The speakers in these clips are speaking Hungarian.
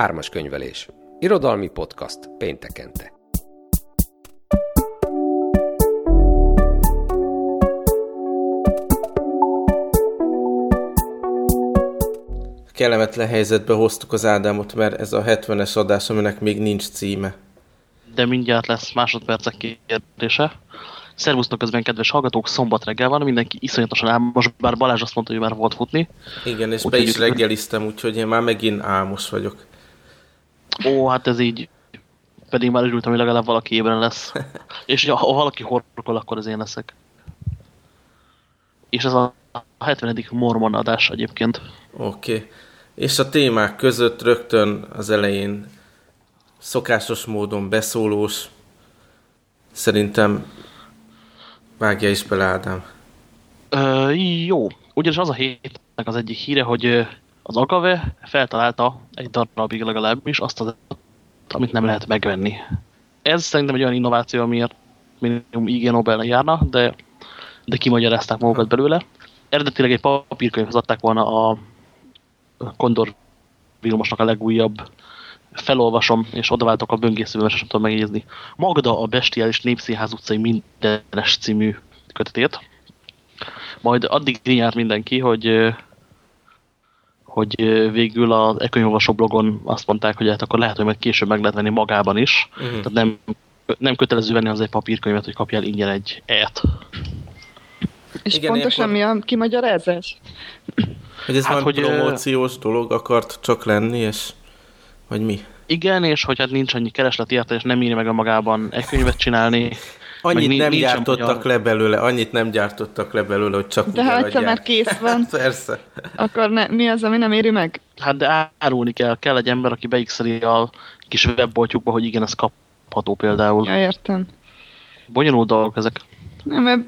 Ármas könyvelés. Irodalmi podcast péntekente. Kellemetlen helyzetbe hoztuk az Ádámot, mert ez a 70-es adás, aminek még nincs címe. De mindjárt lesz másodpercek kérdése. Szervusztok közben, kedves hallgatók, szombat reggel van, mindenki iszonyatosan álmos, bár Balázs azt mondta, hogy már volt futni. Igen, és úgy be is reggeliztem, úgyhogy én már megint álmos vagyok. Ó, hát ez így, pedig már örültem, hogy legalább valaki ébren lesz. és ha valaki horkol, akkor az én leszek. És ez a 70. Mormon adás egyébként. Oké. Okay. És a témák között rögtön az elején szokásos módon beszólós, szerintem vágja is bele Ádám. Ö, jó. Ugyanis az a hétnek az egyik híre, hogy az Agave feltalálta egy darabig legalábbis azt az amit nem lehet megvenni. Ez szerintem egy olyan innováció, amiért minimum IG Nobel járna, de, de kimagyarázták magukat belőle. Eredetileg egy papírkönyvhez adták volna a Kondor Vilmosnak a legújabb felolvasom, és odaváltok a böngészőben, és tudom megjegyezni. Magda a Bestiális Népszínház utcai mindenes című kötetét. Majd addig járt mindenki, hogy hogy végül az e blogon azt mondták, hogy hát akkor lehet, hogy majd később meg lehet venni magában is. Uh mhm. -huh. Tehát nem, nem kötelező venni az egy papírkönyvet, hogy kapjál ingyen egy e-t. És Igen, pontosan akkor... mi a kimagyarázás? Hogy ez hát, hogy promóciós dolog akart csak lenni, és vagy mi? Igen, és hogy hát nincs annyi kereslet érte, és nem írja meg a magában egy könyvet csinálni. Annyit nem gyártottak magyar... le belőle, annyit nem gyártottak le belőle, hogy csak De ha egyszer már kész van, Persze. akkor ne, mi az, ami nem éri meg? Hát de árulni kell, kell egy ember, aki beixeli a kis webboltjukba, hogy igen, ez kapható például. Ja, értem. Bonyolult dolgok ezek. Nem, mert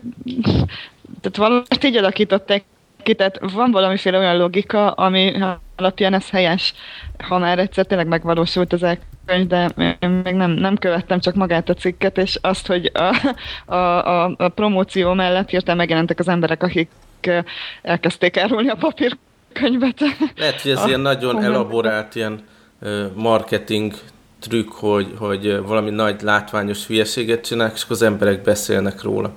tehát valahogy így alakították ki, tehát van valamiféle olyan logika, ami alapján ez helyes, ha már egyszer tényleg megvalósult az elkönyv, de én még nem, nem követtem csak magát a cikket, és azt, hogy a, a, a, a promóció mellett hirtelen megjelentek az emberek, akik elkezdték árulni a papírkönyvet. Lehet, hogy ez a, ilyen nagyon komment. elaborált ilyen marketing trükk, hogy, hogy valami nagy látványos hülyeséget csinálnak, és akkor az emberek beszélnek róla.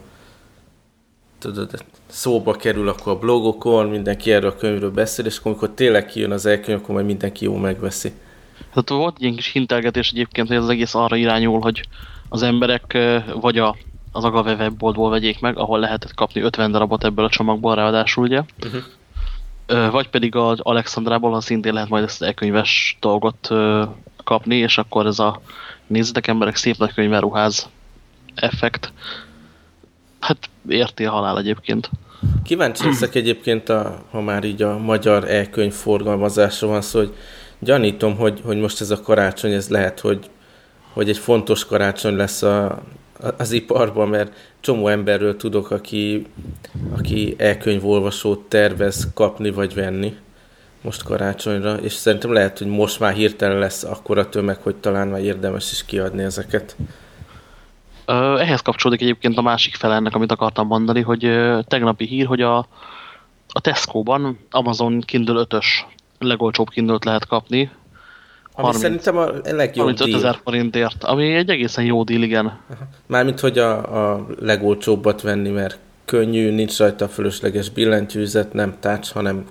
Tudod, szóba kerül akkor a blogokon, mindenki erről a könyvről beszél, és akkor amikor tényleg kijön az elkönyv, akkor majd mindenki jó megveszi. Hát volt ilyen kis hintelgetés egyébként, hogy ez az egész arra irányul, hogy az emberek vagy a, az Agave webboltból vegyék meg, ahol lehetett kapni 50 darabot ebből a csomagból, ráadásul ugye. Uh -huh. Vagy pedig az Alexandrából, ha szintén lehet majd ezt elkönyves dolgot kapni, és akkor ez a nézzetek emberek, szép nagy könyváruház effekt. Hát érti a halál egyébként. Kíváncsi leszek egyébként, a, ha már így a magyar e-könyv forgalmazásra van szó, hogy gyanítom, hogy, hogy most ez a karácsony, ez lehet, hogy, hogy egy fontos karácsony lesz a, az iparban, mert csomó emberről tudok, aki, aki e-könyvolvasót tervez kapni vagy venni most karácsonyra, és szerintem lehet, hogy most már hirtelen lesz akkora tömeg, hogy talán már érdemes is kiadni ezeket. Ehhez kapcsolódik egyébként a másik fel ennek, amit akartam mondani, hogy tegnapi hír, hogy a, a Tesco-ban Amazon Kindle 5-ös legolcsóbb kindle lehet kapni. Ami 30, szerintem a legjobb 35 ezer forintért, ami egy egészen jó díl, igen. Mármint, hogy a, a legolcsóbbat venni, mert könnyű, nincs rajta a fölösleges billentyűzet, nem tács, hanem,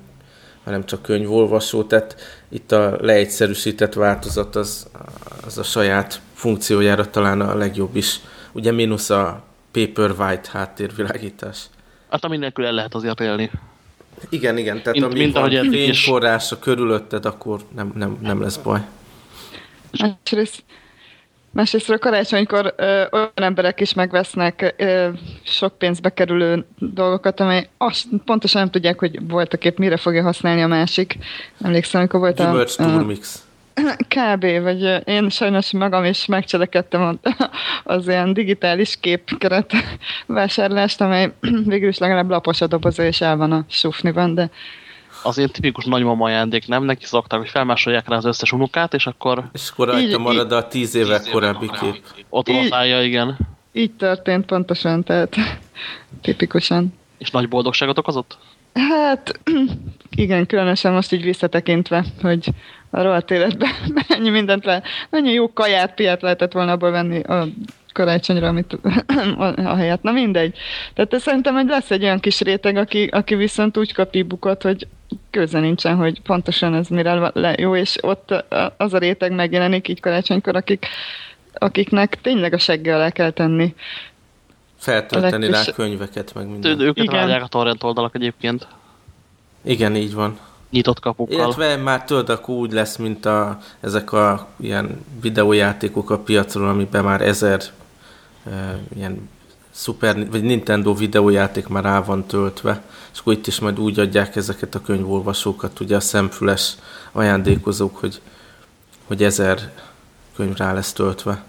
hanem csak könyvolvasó, tehát itt a leegyszerűsített változat az, az a saját funkciójára talán a legjobb is. Ugye mínusz a paper white háttérvilágítás. Hát ami nélkül el lehet azért élni. Igen, igen, tehát mint, mint ahogy van fényforrása körülötted, akkor nem, nem, nem lesz baj. Másrészt, másrésztről karácsonykor ö, olyan emberek is megvesznek ö, sok pénzbe kerülő dolgokat, amely azt pontosan nem tudják, hogy voltak épp mire fogja használni a másik. Emlékszem, amikor volt Gyümölcs a... Turmix. Kb. vagy én sajnos magam is megcselekedtem az ilyen digitális képkeret vásárlást, amely végül is legalább lapos a doboza, és el van a sufniban, de az ilyen tipikus nagymama ajándék, nem? Neki szokták, hogy felmásolják rá az összes unokát, és akkor... És akkor rajta marad a tíz évek tíz korábbi éve kép. Ott van igen. Így történt pontosan, tehát tipikusan. És nagy boldogságot okozott? Hát igen, különösen most így visszatekintve, hogy a rohadt életben mennyi mindent le, mennyi jó kaját, piát lehetett volna abból venni a karácsonyra, amit a helyet. Na mindegy. Tehát szerintem, hogy lesz egy olyan kis réteg, aki, aki viszont úgy kap e hogy köze nincsen, hogy pontosan ez mire le jó, és ott az a réteg megjelenik így karácsonykor, akik, akiknek tényleg a seggel le kell tenni. Feltölteni rá könyveket, meg minden. Őket a torrent oldalak egyébként. Igen, így van. Nyitott kapukkal. Illetve már tudod, akkor úgy lesz, mint a, ezek a ilyen videójátékok a piacról, amiben már ezer e, ilyen Super, vagy Nintendo videójáték már rá van töltve, és akkor itt is majd úgy adják ezeket a könyvolvasókat, ugye a szemfüles ajándékozók, hogy, hogy ezer könyv rá lesz töltve.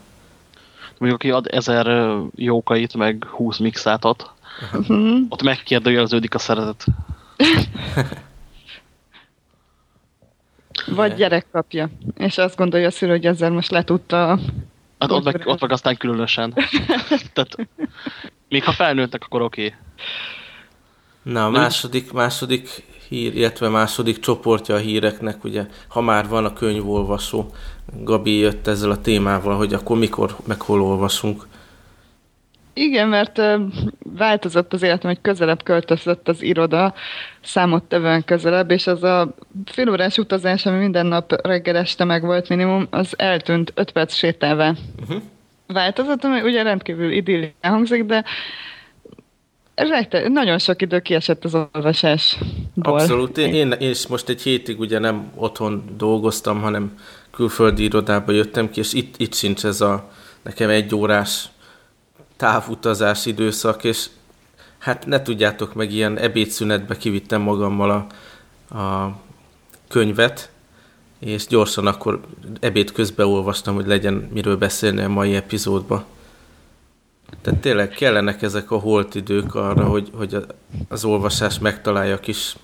Mondjuk, aki ad ezer jókait, meg húsz mixátot, uh -huh. ott megkérdőjeleződik a szeretet. Vagy gyerek kapja, és azt gondolja a szülő, hogy ezzel most letudta Hát ott meg, ott meg aztán különösen. Tehát, még ha felnőttek, akkor oké. Okay. Na, a második, második hír, illetve második csoportja a híreknek, ugye, ha már van a könyvolvasó, Gabi jött ezzel a témával, hogy akkor mikor, meg hol olvasunk. Igen, mert változott az életem, hogy közelebb költözött az iroda, számottevően közelebb, és az a félórás utazás, ami minden nap reggel este meg volt minimum, az eltűnt 5 perc sétálva. Uh-huh. Változott, ami ugye rendkívül idilli hangzik, de rejte, nagyon sok idő kiesett az olvasásból. Abszolút. Én, én, is most egy hétig ugye nem otthon dolgoztam, hanem külföldi irodába jöttem ki, és itt, itt sincs ez a nekem egy órás távutazás időszak, és hát ne tudjátok meg, ilyen ebédszünetbe kivittem magammal a, a könyvet, és gyorsan akkor ebéd közben olvastam, hogy legyen miről beszélni a mai epizódban. Tehát tényleg kellenek ezek a holt idők arra, hogy, hogy az olvasás megtalálja a kis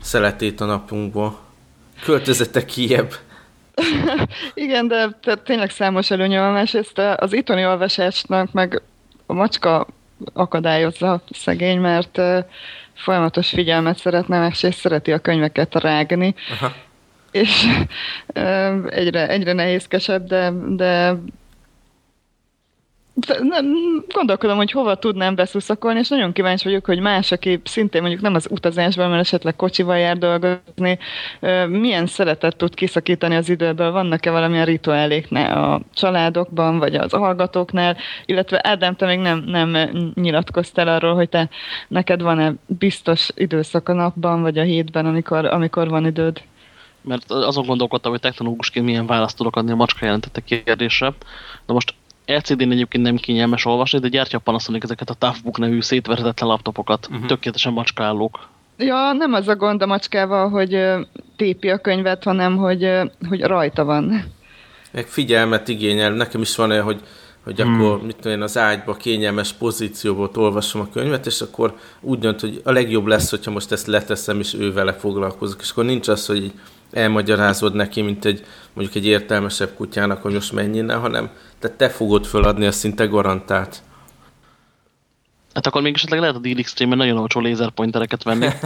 szeletét a napunkból. Költözetek kiebb. Igen, de tehát tényleg számos előnye van, másrészt az itthoni olvasásnak meg a macska akadályozza szegény, mert folyamatos figyelmet szeretne, és szereti a könyveket rágni. Aha. És egyre, egyre nehézkesebb, de, de gondolkodom, hogy hova tudnám beszuszakolni, és nagyon kíváncsi vagyok, hogy más, aki szintén mondjuk nem az utazásban, mert esetleg kocsival jár dolgozni, milyen szeretet tud kiszakítani az időből, vannak-e valamilyen rituálék a családokban, vagy az hallgatóknál, illetve Ádám, te még nem, nem nyilatkoztál arról, hogy te neked van-e biztos időszak a napban, vagy a hétben, amikor, amikor van időd? Mert azon gondolkodtam, hogy technológusként milyen választ tudok adni a macska jelentette kérdésre. Na most LCD-n egyébként nem kényelmes olvasni, de gyártja a Panasonic ezeket a Toughbook nevű szétveretetlen laptopokat. Uh mhm. -huh. Tökéletesen macskállók. Ja, nem az a gond a macskával, hogy tépi a könyvet, hanem hogy, hogy rajta van. Meg figyelmet igényel. Nekem is van olyan, hogy, hogy hmm. akkor mit tudom én, az ágyba kényelmes pozícióból olvasom a könyvet, és akkor úgy dönt, hogy a legjobb lesz, hogyha most ezt leteszem, és ő vele foglalkozok. És akkor nincs az, hogy így elmagyarázod neki, mint egy mondjuk egy értelmesebb kutyának, hogy most mennyire, hanem tehát te fogod föladni, a szinte garantált. Hát akkor még esetleg lehet a Deal Extreme-en nagyon olcsó lézerpointereket venni.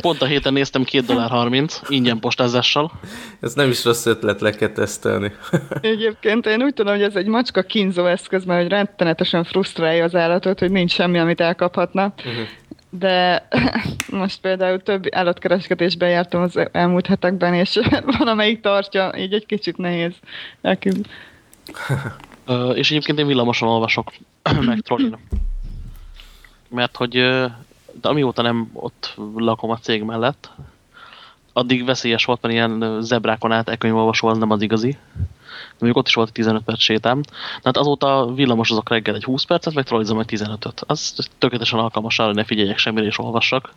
Pont a héten néztem 2 dollár 30, ingyen postázással. Ez nem is rossz ötlet, le kell tesztelni. Egyébként én úgy tudom, hogy ez egy macska kínzó eszköz, mert hogy rettenetesen frusztrálja az állatot, hogy nincs semmi, amit elkaphatna. Uh -huh de most például több állatkereskedésben jártam az elmúlt hetekben, és van, amelyik tartja, így egy kicsit nehéz. Uh, és egyébként én villamosan olvasok, meg trollin. Mert hogy de amióta nem ott lakom a cég mellett, addig veszélyes volt, mert ilyen zebrákon át e-könyvolvasó az nem az igazi mondjuk ott is volt 15 perc sétám. Tehát azóta villamos azok reggel egy 20 percet, meg trollizom egy 15-öt. Az tökéletesen alkalmas arra, ne figyeljek semmire és olvassak.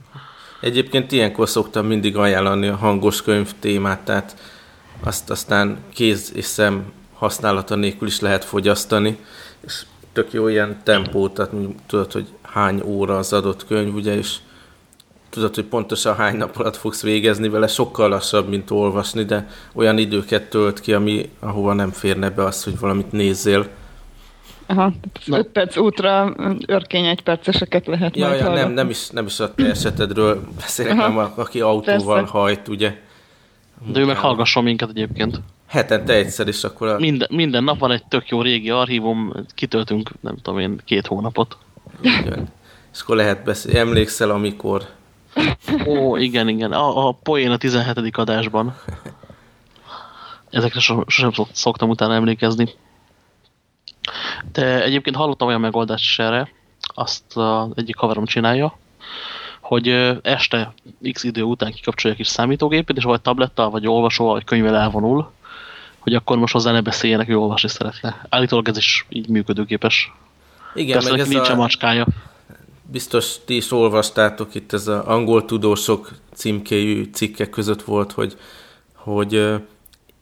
Egyébként ilyenkor szoktam mindig ajánlani a hangos könyv témát, tehát azt aztán kéz és szem használata nélkül is lehet fogyasztani, és tök jó ilyen tempót, tehát tudod, hogy hány óra az adott könyv, ugye, és tudod, hogy pontosan hány nap alatt fogsz végezni vele, sokkal lassabb, mint olvasni, de olyan időket tölt ki, ami, ahova nem férne be az, hogy valamit nézzél. Aha, tehát 5 perc útra örkény egy perceseket lehet Ja, majd ja nem, hallgatni. nem, is, nem is a te esetedről beszélek, Aha. hanem aki autóval Persze. hajt, ugye. De ő meg hallgasson minket egyébként. Hetente egyszer is akkor a... Minden, minden nap van egy tök jó régi archívum, kitöltünk, nem tudom én, két hónapot. Jön. És akkor lehet beszélni. Emlékszel, amikor... Ó, igen, igen. A, a poén a 17. adásban. Ezekre so, sosem szok- szoktam utána emlékezni. De egyébként hallottam olyan megoldást is erre, azt az egyik haverom csinálja, hogy este x idő után kikapcsolja a kis számítógépét, és vagy tablettal, vagy olvasóval, vagy könyvvel elvonul, hogy akkor most hozzá ne beszéljenek, ő olvasni szeretne. Állítólag ez is így működőképes. Igen, Persze meg ez nincs a a... macskája. Biztos ti is olvastátok itt, ez az angol tudósok címkéjű cikkek között volt, hogy, hogy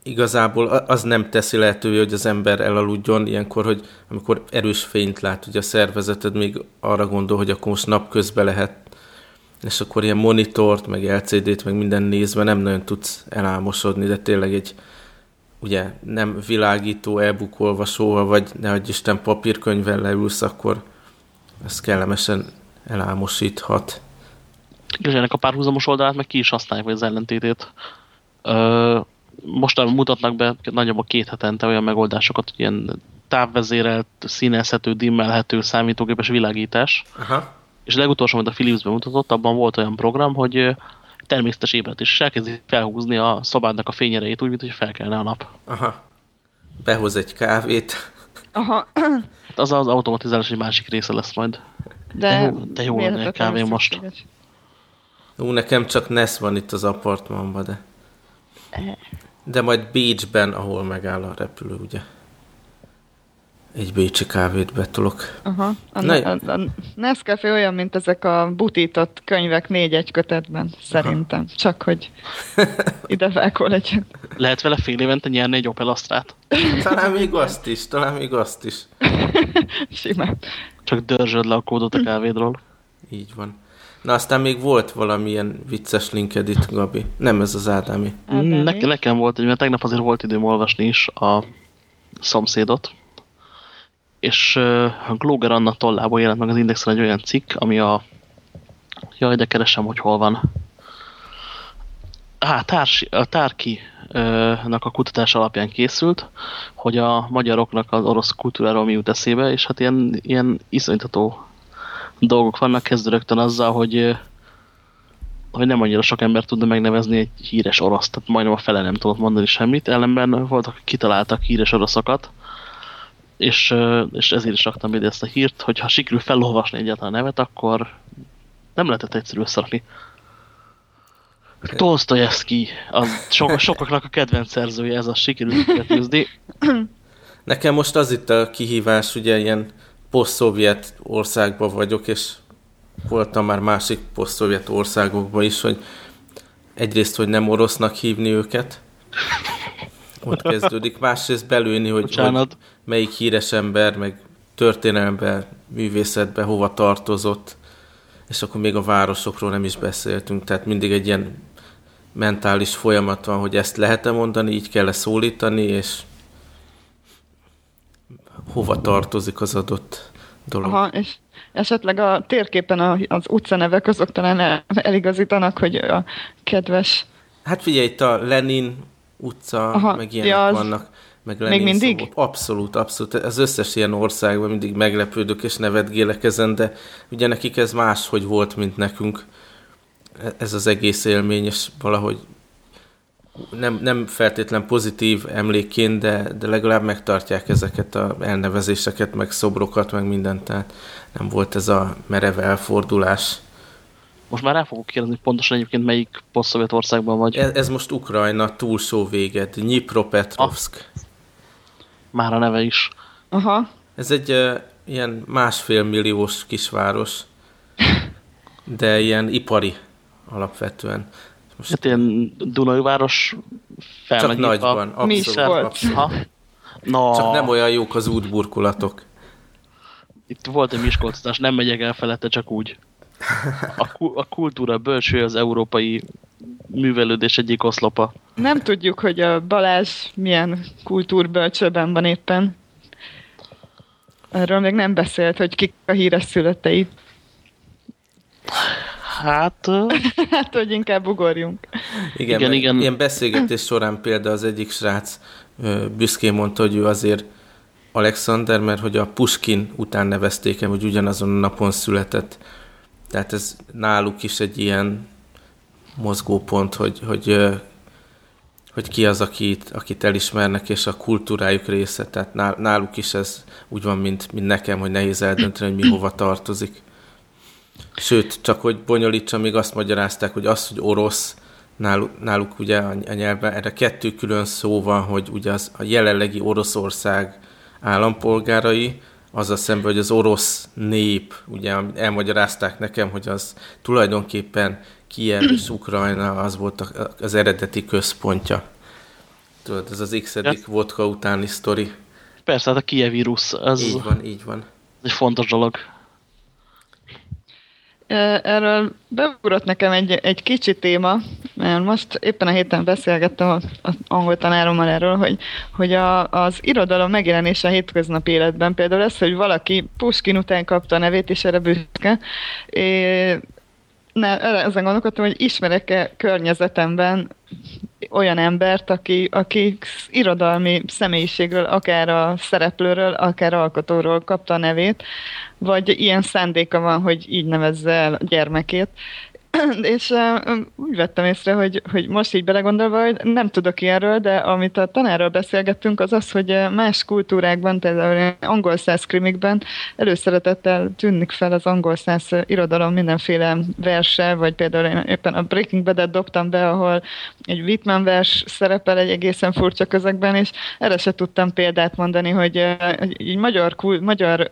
igazából a- az nem teszi lehetővé, hogy az ember elaludjon ilyenkor, hogy amikor erős fényt lát, ugye a szervezeted még arra gondol, hogy akkor most napközben lehet, és akkor ilyen monitort, meg LCD-t, meg minden nézve nem nagyon tudsz elálmosodni, de tényleg egy ugye nem világító e-book olvasóval, vagy ne Isten papírkönyvvel leülsz, akkor ez kellemesen elálmosíthat. És ennek a párhuzamos oldalát meg ki is használják, vagy az ellentétét. Ö, mostanában mutatnak be nagyjából két hetente olyan megoldásokat, hogy ilyen távvezérelt, színezhető, dimmelhető számítógépes világítás. Aha. És a legutolsó, amit a Philips bemutatott, abban volt olyan program, hogy természetes ébredés, és elkezdi felhúzni a szobádnak a fényerejét úgy, mint hogy felkelne a nap. Aha. Behoz egy kávét. Aha, Hát Az az automatizálás egy másik része lesz majd. De, De jó- de jó lenne egy kávé most. Ú, nekem csak NES van itt az apartmanban, de... De majd Bécsben, ahol megáll a repülő, ugye? Egy bécsi kávét betolok. Aha. A, Na, a, a Nescafé olyan, mint ezek a butított könyvek négy-egy kötetben, szerintem. Csak hogy ide vágó legyen. Lehet vele fél évente nyerni egy Opel Astrát. Talán még azt is, talán még azt is. Simán. Csak dörzsöd le a kódot a kávédról. Így van. Na aztán még volt valamilyen vicces linked itt, Gabi. Nem ez az Ádámi. Ádámi. Ne, nekem volt, mert tegnap azért volt időm olvasni is a szomszédot. És a Gloger Anna tollából jelent meg az Indexen egy olyan cikk, ami a... Jaj, de keresem, hogy hol van. Á, társ, a Tárki-nak a kutatás alapján készült, hogy a magyaroknak az orosz kultúráról mi jut eszébe, és hát ilyen, ilyen iszonytató dolgok vannak, kezdő rögtön azzal, hogy hogy nem annyira sok ember tudna megnevezni egy híres orosz, tehát majdnem a fele nem tudott mondani semmit, ellenben voltak, kitaláltak híres oroszokat, és, és ezért is raktam ide ezt a hírt, hogy ha sikerül felolvasni egyáltalán a nevet, akkor nem lehetett egyszerű összerakni. Tolstoyevsky, az so, sokaknak a kedvenc szerzője, ez a sikerült kitűzni. Nekem most az itt a kihívás, ugye ilyen poszt-szovjet országban vagyok, és voltam már másik poszt-szovjet országokban is, hogy egyrészt, hogy nem orosznak hívni őket, ott kezdődik, másrészt belőni, hogy, hogy Bocsánat. Melyik híres ember, meg történelembe, művészetbe hova tartozott, és akkor még a városokról nem is beszéltünk, tehát mindig egy ilyen mentális folyamat van, hogy ezt lehet-e mondani, így kell -e szólítani, és hova tartozik az adott dolog. Aha, és esetleg a térképen a, az utcanevek azok talán el, eligazítanak, hogy a kedves... Hát figyelj, itt a Lenin utca, Aha, Aha, meg ilyenek ja, az- vannak. Meg Még Lenin mindig? Szó. Abszolút, abszolút. Az összes ilyen országban mindig meglepődök és nevetgélek ezen, de ugye nekik ez máshogy volt, mint nekünk. Ez az egész élmény, és valahogy nem, nem feltétlen pozitív emlékként, de, de legalább megtartják ezeket a elnevezéseket, meg szobrokat, meg mindent, tehát nem volt ez a merev elfordulás. Most már rá fogok kérdezni pontosan egyébként melyik poszt országban vagy. Ez, ez most Ukrajna túlsó véged, Nyipropetrovsk. Már a neve is. Aha, Ez egy uh, ilyen másfél milliós kisváros, de ilyen ipari alapvetően. Most Hát ilyen Dunai város csak felmegy nagyban, Mi is abszolút. Ha? No, Csak nem olyan jók az útburkolatok. itt volt egy miskolcozás, nem megyek el felette, csak úgy. A, ku- a kultúra bölcső az európai művelődés egyik oszlopa. nem tudjuk, hogy a Balázs milyen kultúrbölcsőben van éppen. Erről még nem beszélt, hogy kik a híres születei. Hát... hát, hogy inkább ugorjunk. Igen, igen, igen. Ilyen beszélgetés során például az egyik srác büszkén mondta, hogy ő azért Alexander, mert hogy a Puskin után nevezték el, hogy ugyanazon a napon született. Tehát ez náluk is egy ilyen mozgópont, hogy, hogy, hogy ki az, akit, akit elismernek, és a kultúrájuk része. Tehát náluk is ez úgy van, mint, mint nekem, hogy nehéz eldönteni, hogy mi hova tartozik. Sőt, csak hogy bonyolítsa, még azt magyarázták, hogy az, hogy orosz, náluk, náluk ugye a nyelvben erre kettő külön szó van, hogy ugye az a jelenlegi Oroszország állampolgárai, az a szemben, hogy az orosz nép, ugye elmagyarázták nekem, hogy az tulajdonképpen Kiev és Ukrajna az volt az eredeti központja. Tudod, ez az x ja. vodka utáni sztori. Persze, hát a Kiev vírus, az így van, így van. egy fontos dolog. Erről beugrott nekem egy, egy kicsi téma, mert most éppen a héten beszélgettem az angol tanárommal erről, hogy, hogy a, az irodalom megjelenése a hétköznapi életben, például ez, hogy valaki Puskin után kapta a nevét, és erre büszke, é, ne, ezen gondolkodtam, hogy ismerek-e környezetemben olyan embert, aki, aki irodalmi személyiségről, akár a szereplőről, akár alkotóról kapta a nevét, vagy ilyen szándéka van, hogy így nevezze el gyermekét. és uh, úgy vettem észre, hogy, hogy most így belegondolva, hogy nem tudok ilyenről, de amit a tanárral beszélgettünk, az az, hogy más kultúrákban, például angol száz krimikben előszeretettel tűnik fel az angol száz irodalom mindenféle verse, vagy például én éppen a Breaking Bad-et dobtam be, ahol egy Whitman vers szerepel egy egészen furcsa közegben, és erre se tudtam példát mondani, hogy uh, így magyar, magyar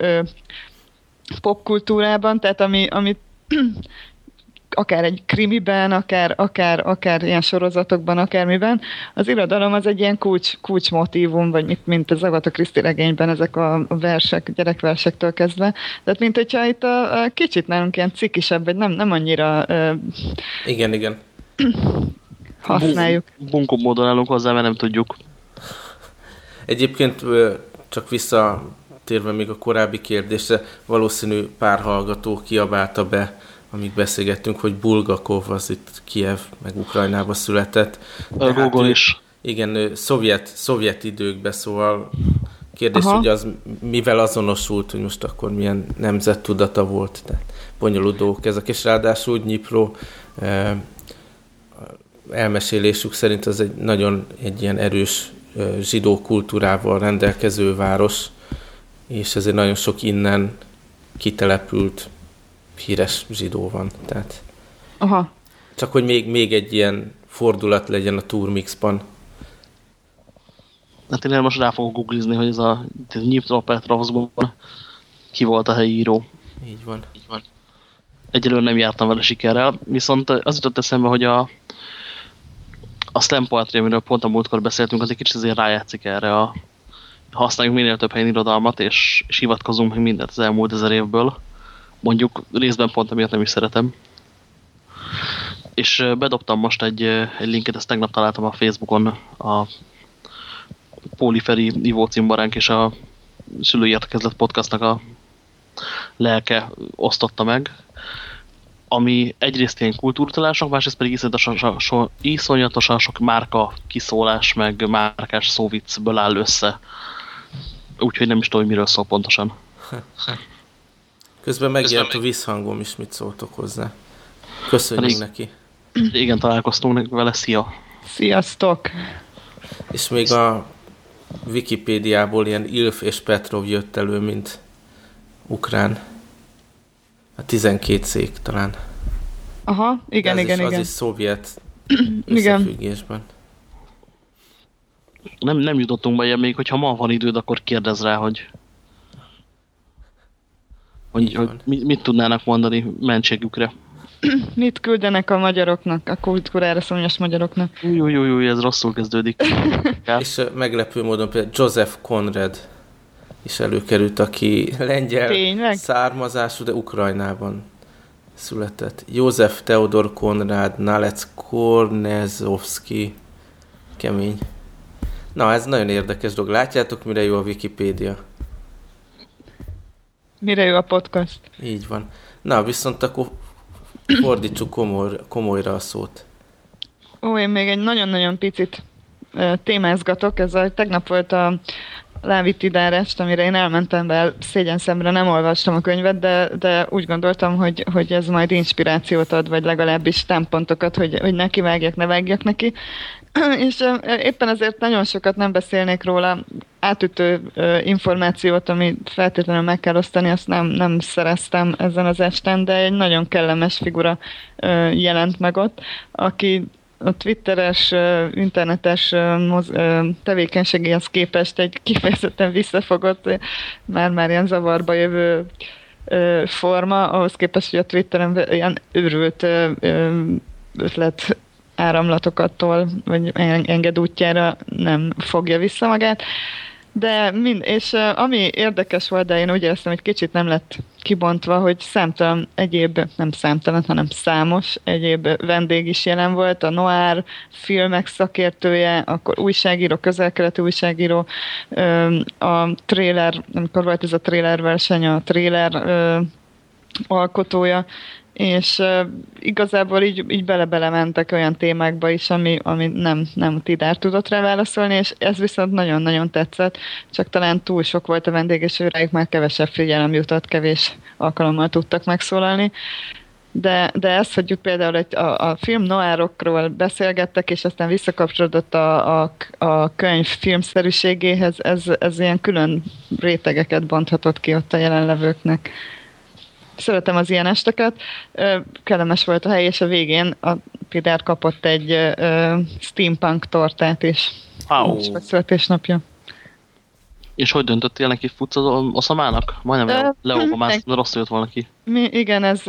popkultúrában, tehát ami, amit akár egy krimiben, akár, akár, akár ilyen sorozatokban, akármiben, az irodalom az egy ilyen kulcs, kulcsmotívum, vagy mint, mint az Agatha Christie regényben ezek a versek, gyerekversektől kezdve. Tehát mint hogyha itt a, a kicsit nálunk ilyen cikisebb, vagy nem, nem annyira... Uh, igen, igen. használjuk. Bunkó módon állunk hozzá, mert nem tudjuk. Egyébként csak visszatérve még a korábbi kérdésre, valószínű pár hallgató kiabálta be amíg beszélgettünk, hogy Bulgakov az itt Kiev, meg Ukrajnába született. A Google hát, is. Igen, szovjet, szovjet időkben, szóval kérdés, Aha. hogy az mivel azonosult, hogy most akkor milyen nemzettudata volt, tehát bonyolult dolgok ezek, és ráadásul Dnipro eh, elmesélésük szerint az egy nagyon egy ilyen erős eh, zsidó kultúrával rendelkező város, és ezért nagyon sok innen kitelepült híres zsidó van. Tehát Aha. Csak hogy még, még egy ilyen fordulat legyen a Turmixban. Hát én most rá fogok googlizni, hogy ez a Nyiptro Petrovszban ki volt a helyi író. Így van. Így van. Egyelőre nem jártam vele sikerrel, viszont az jutott eszembe, hogy a, a slam poetry, amiről pont a múltkor beszéltünk, az egy kicsit azért rájátszik erre a használjuk minél több helyen irodalmat, és, és hivatkozunk meg mindent az elmúlt ezer évből Mondjuk részben pont amiatt nem is szeretem. És bedobtam most egy, egy linket, ezt tegnap találtam a Facebookon a Póliferi Ivó címbaránk és a Szülői Értekezlet podcastnak a lelke osztotta meg, ami egyrészt ilyen kultúrtalások, másrészt pedig iszonyatosan, so, iszonyatosan sok márka kiszólás, meg márkás szóviccből áll össze. Úgyhogy nem is tudom, hogy miről szól pontosan. Közben megjelent a visszhangom is, mit szóltok hozzá. Köszönjük hát neki. Igen, találkoztunk vele, szia! Sziasztok! És még a Wikipédiából ilyen Ilf és Petrov jött elő, mint ukrán. A 12 szék talán. Aha, igen, az igen, is, igen. Az is szovjet összefüggésben. Nem, nem jutottunk be ilyen még, hogyha ma van időd, akkor kérdez rá, hogy hogy, hogy mit, mit tudnának mondani mentségükre. Mit küldenek a magyaroknak, a kultúrára szomjas magyaroknak? Jó, jó, jó, ez rosszul kezdődik. És meglepő módon például Joseph Conrad is előkerült, aki lengyel Tényleg? származású, de Ukrajnában született. József Teodor Konrad, Nalec Kornezovski, kemény. Na, ez nagyon érdekes dolog. Látjátok, mire jó a Wikipédia? Mire jó a podcast. Így van. Na, viszont akkor fordítsuk komoly, komolyra a szót. Ó, én még egy nagyon-nagyon picit témázgatok. Ez a, tegnap volt a Lávitidárást, amire én elmentem be, szégyen szemre nem olvastam a könyvet, de, de úgy gondoltam, hogy, hogy ez majd inspirációt ad, vagy legalábbis támpontokat, hogy, hogy neki vágjak, ne vágjak neki. És éppen ezért nagyon sokat nem beszélnék róla. Átütő információt, ami feltétlenül meg kell osztani, azt nem, nem szereztem ezen az esten, de egy nagyon kellemes figura jelent meg ott, aki a twitteres, internetes tevékenységéhez képest egy kifejezetten visszafogott, már-már ilyen zavarba jövő forma, ahhoz képest, hogy a Twitteren ilyen őrült ötlet áramlatokattól, vagy enged útjára nem fogja vissza magát. De mind, és ami érdekes volt, de én úgy éreztem, hogy kicsit nem lett kibontva, hogy számtalan egyéb, nem számtalan, hanem számos egyéb vendég is jelen volt, a Noir filmek szakértője, akkor újságíró, közelkeleti újságíró, a trailer, amikor volt ez a trailer verseny, a trailer alkotója, és uh, igazából így, így bele-bele mentek olyan témákba is, ami, ami nem, nem Tidár tudott rá válaszolni, és ez viszont nagyon-nagyon tetszett, csak talán túl sok volt a vendég, és őrájuk már kevesebb figyelem jutott, kevés alkalommal tudtak megszólalni. De, de ez, hogy például egy, a, a film noárokról beszélgettek, és aztán visszakapcsolódott a, a, a könyv filmszerűségéhez, ez, ez ilyen külön rétegeket bonthatott ki ott a jelenlevőknek szeretem az ilyen esteket. Kellemes volt a hely, és a végén a Pidár kapott egy steampunk tortát is. Wow. Születésnapja. És hogy döntöttél neki futsz az oszamának? Majdnem uh, Leóba mász, rossz jött volna ki. Mi, igen, ez,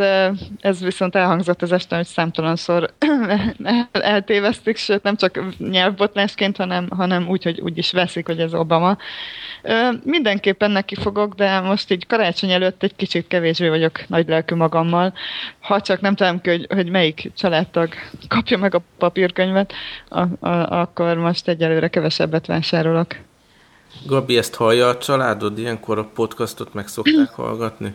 ez viszont elhangzott az este, hogy számtalanszor eltévesztik, sőt nem csak nyelvbotlásként, hanem, hanem úgy, hogy úgy is veszik, hogy ez Obama. Mindenképpen neki fogok, de most így karácsony előtt egy kicsit kevésbé vagyok nagy lelkű magammal. Ha csak nem tudom ki, hogy, hogy melyik családtag kapja meg a papírkönyvet, a, a, akkor most egyelőre kevesebbet vásárolok. Gabi, ezt hallja a családod? Ilyenkor a podcastot meg szokták hallgatni?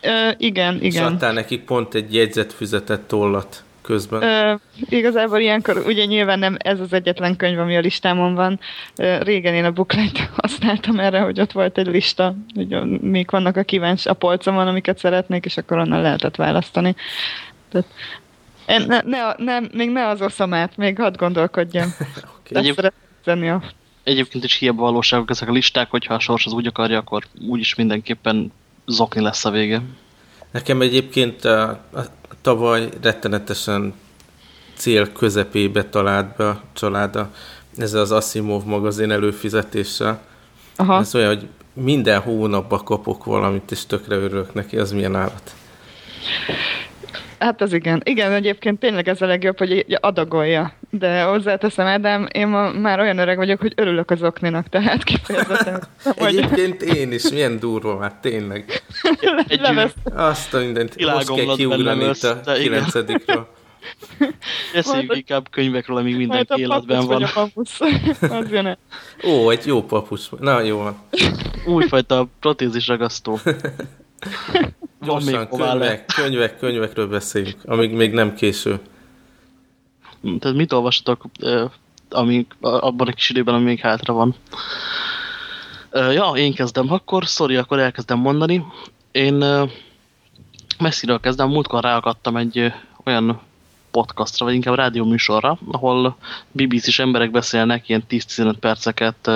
Ö, igen, igen. És adtál nekik pont egy jegyzetfüzetet tollat közben? Ö, igazából ilyenkor ugye nyilván nem ez az egyetlen könyv, ami a listámon van. Ö, régen én a booklet használtam erre, hogy ott volt egy lista, hogy még vannak a kíváncsi a polcomon, amiket szeretnék, és akkor onnan lehetett választani. Tehát, ne, ne, ne, még ne az oszamát, még hadd gondolkodjam. okay. Egyéb... a Egyébként is hiába valóságok ezek a listák, hogyha a sors az úgy akarja, akkor úgyis mindenképpen zokni lesz a vége. Nekem egyébként a, a tavaly rettenetesen cél közepébe talált be a családa ez az Asimov magazin előfizetéssel. Aha. Ez olyan, hogy minden hónapban kapok valamit, és tökre örülök neki, az milyen állat. Hát az igen. Igen, egyébként tényleg ez a legjobb, hogy adagolja. De hozzáteszem, Ádám, én ma már olyan öreg vagyok, hogy örülök az okninak, tehát kifejezetten. Egyébként én is, milyen durva már, tényleg. Egy Azt a mindent, most kell kiugrani itt a kilencedikről. Beszéljünk inkább könyvekről, amíg mindenki életben van. Papusz, az jön Ó, egy jó papucs. Na, jó van. Újfajta protézis ragasztó. Gyorsan, könyvek, könyvek, könyvekről beszéljünk, amíg még nem késő. Tehát mit olvastatok amíg, abban a kis időben, ami még hátra van? Ja, én kezdem akkor, sorry, akkor elkezdem mondani. Én messziről kezdem, múltkor ráakadtam egy olyan podcastra, vagy inkább rádióműsorra, ahol BBC-s emberek beszélnek ilyen 10-15 perceket